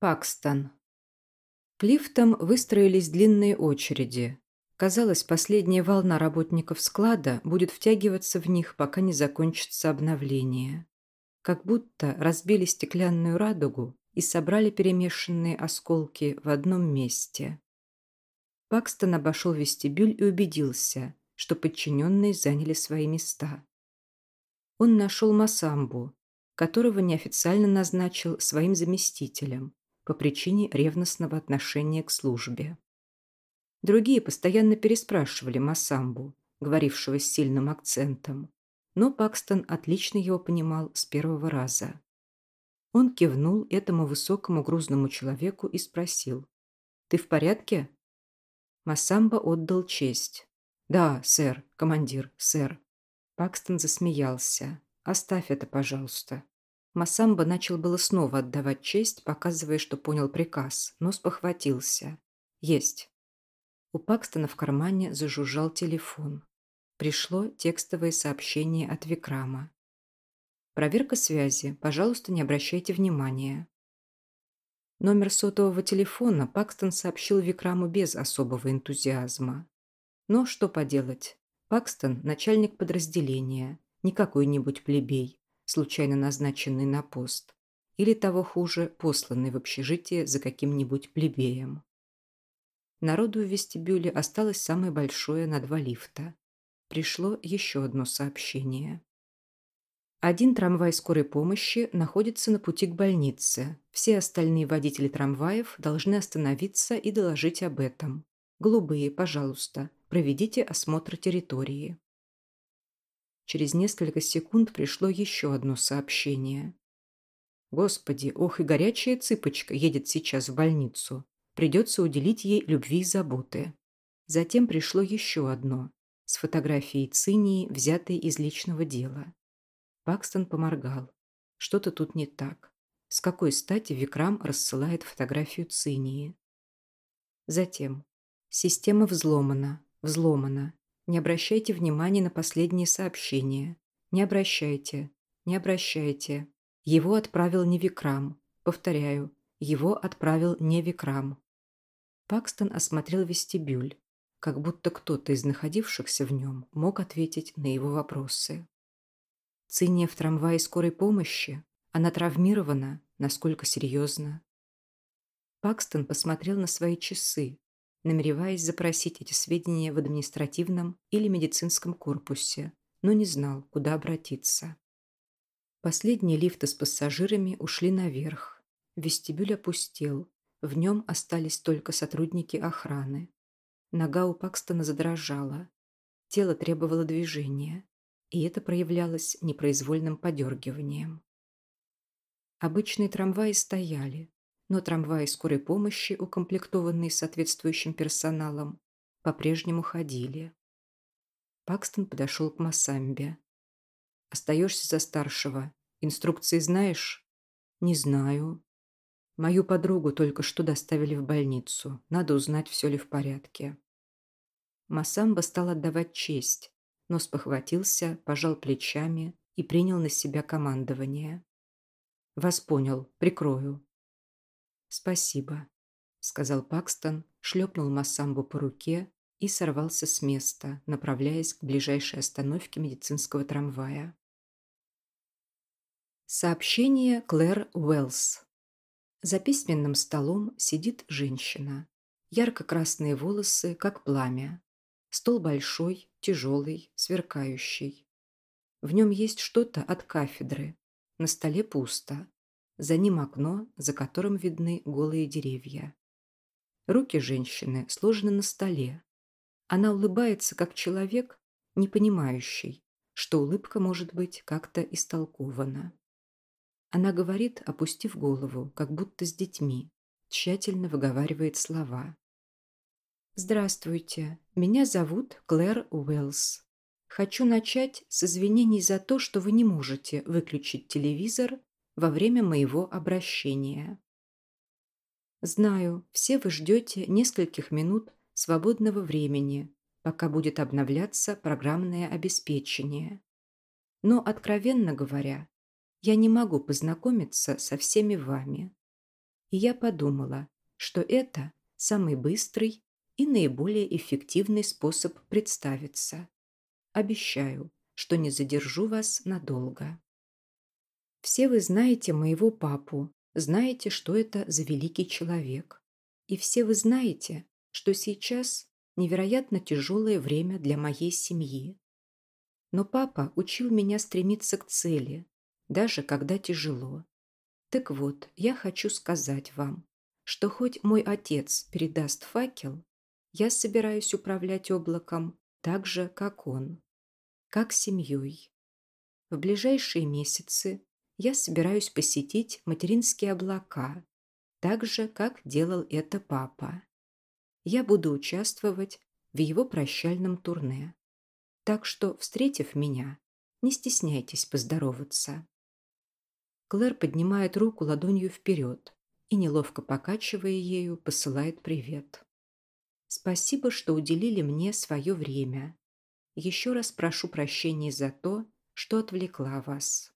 Пакстон. К лифтам выстроились длинные очереди. Казалось, последняя волна работников склада будет втягиваться в них, пока не закончится обновление. Как будто разбили стеклянную радугу и собрали перемешанные осколки в одном месте. Пакстон обошел вестибюль и убедился, что подчиненные заняли свои места. Он нашел Масамбу, которого неофициально назначил своим заместителем, по причине ревностного отношения к службе. Другие постоянно переспрашивали Масамбу, говорившего с сильным акцентом, но Пакстон отлично его понимал с первого раза. Он кивнул этому высокому грузному человеку и спросил, «Ты в порядке?» Масамба отдал честь. «Да, сэр, командир, сэр». Пакстон засмеялся. «Оставь это, пожалуйста». Масамба начал было снова отдавать честь, показывая, что понял приказ, но спохватился. «Есть». У Пакстона в кармане зажужжал телефон. Пришло текстовое сообщение от Викрама. «Проверка связи. Пожалуйста, не обращайте внимания». Номер сотового телефона Пакстон сообщил Викраму без особого энтузиазма. Но что поделать? Пакстон – начальник подразделения, не какой-нибудь плебей случайно назначенный на пост, или того хуже, посланный в общежитие за каким-нибудь плебеем. Народу в вестибюле осталось самое большое на два лифта. Пришло еще одно сообщение. Один трамвай скорой помощи находится на пути к больнице. Все остальные водители трамваев должны остановиться и доложить об этом. Голубые, пожалуйста, проведите осмотр территории. Через несколько секунд пришло еще одно сообщение. «Господи, ох и горячая цыпочка едет сейчас в больницу. Придется уделить ей любви и заботы». Затем пришло еще одно, с фотографией Цинии, взятой из личного дела. Пакстон поморгал. Что-то тут не так. С какой стати Викрам рассылает фотографию Цинии? Затем. Система взломана, взломана, не обращайте внимания на последние сообщения. Не обращайте. Не обращайте. Его отправил не Викрам. Повторяю, его отправил не Викрам. Пакстон осмотрел вестибюль, как будто кто-то из находившихся в нем мог ответить на его вопросы. Циния в трамвае скорой помощи? Она травмирована? Насколько серьезно? Пакстон посмотрел на свои часы, намереваясь запросить эти сведения в административном или медицинском корпусе, но не знал, куда обратиться. Последние лифты с пассажирами ушли наверх. Вестибюль опустел. В нем остались только сотрудники охраны. Нога у Пакстона задрожала. Тело требовало движения, и это проявлялось непроизвольным подергиванием. Обычные трамваи стояли, но трамваи скорой помощи, укомплектованные соответствующим персоналом, по-прежнему ходили. Пакстон подошел к Массамбе. «Остаешься за старшего. Инструкции знаешь?» «Не знаю. Мою подругу только что доставили в больницу. Надо узнать, все ли в порядке». Массамба стал отдавать честь, но спохватился, пожал плечами и принял на себя командование. «Вас понял. Прикрою. «Спасибо», — сказал Пакстон, шлепнул Массамбу по руке и сорвался с места, направляясь к ближайшей остановке медицинского трамвая. Сообщение Клэр Уэллс. За письменным столом сидит женщина. Ярко-красные волосы, как пламя. Стол большой, тяжелый, сверкающий. В нем есть что-то от кафедры. На столе пусто. За ним окно, за которым видны голые деревья. Руки женщины сложены на столе. Она улыбается, как человек, не понимающий, что улыбка может быть как-то истолкована. Она говорит, опустив голову, как будто с детьми, тщательно выговаривает слова. «Здравствуйте, меня зовут Клэр Уэллс. Хочу начать с извинений за то, что вы не можете выключить телевизор во время моего обращения. Знаю, все вы ждете нескольких минут свободного времени, пока будет обновляться программное обеспечение. Но, откровенно говоря, я не могу познакомиться со всеми вами. И я подумала, что это самый быстрый и наиболее эффективный способ представиться. Обещаю, что не задержу вас надолго. Все вы знаете моего папу, знаете, что это за великий человек. И все вы знаете, что сейчас невероятно тяжелое время для моей семьи. Но папа учил меня стремиться к цели, даже когда тяжело. Так вот, я хочу сказать вам, что хоть мой отец передаст факел, я собираюсь управлять облаком так же, как он, как семьей. В ближайшие месяцы я собираюсь посетить материнские облака, так же, как делал это папа. Я буду участвовать в его прощальном турне. Так что, встретив меня, не стесняйтесь поздороваться. Клэр поднимает руку ладонью вперед и, неловко покачивая ею, посылает привет. Спасибо, что уделили мне свое время. Еще раз прошу прощения за то, что отвлекла вас.